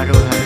Aduh.